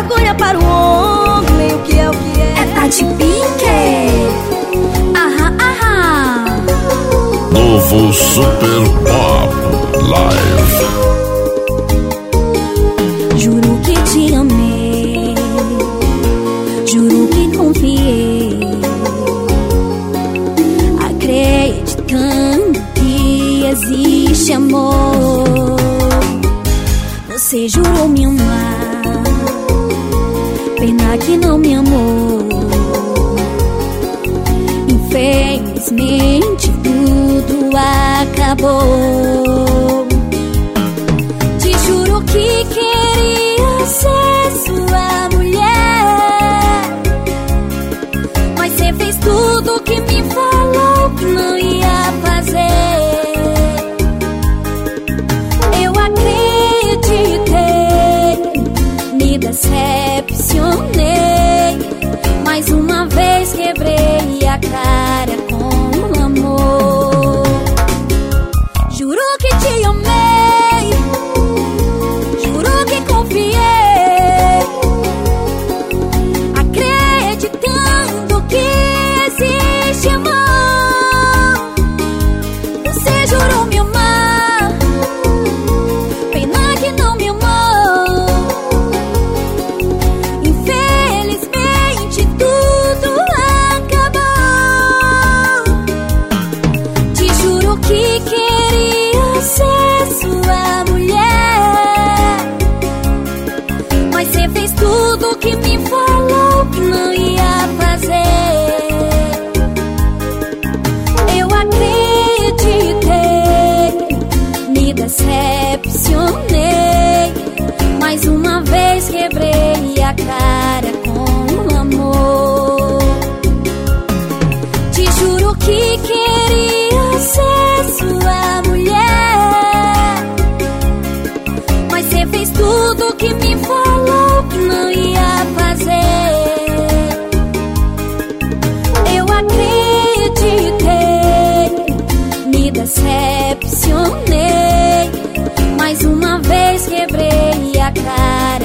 vergonha para o homem, o que é o que é? É Tati Pink. Aham, aham. Novo Super Pop Live. Juro que te amei, juro que confiei, acreditando que existe amor. Você jurou me amar, pena que não me amou. Infelizmente tudo acabou. Te juro que queria ser sua tudo que me falou que não ia fazer. Eu acreditei, me decepcionei. Mais uma vez quebrei a cara com amor. Te juro que queria ser sua mulher. Decepcionei. Mais uma vez quebrei a cara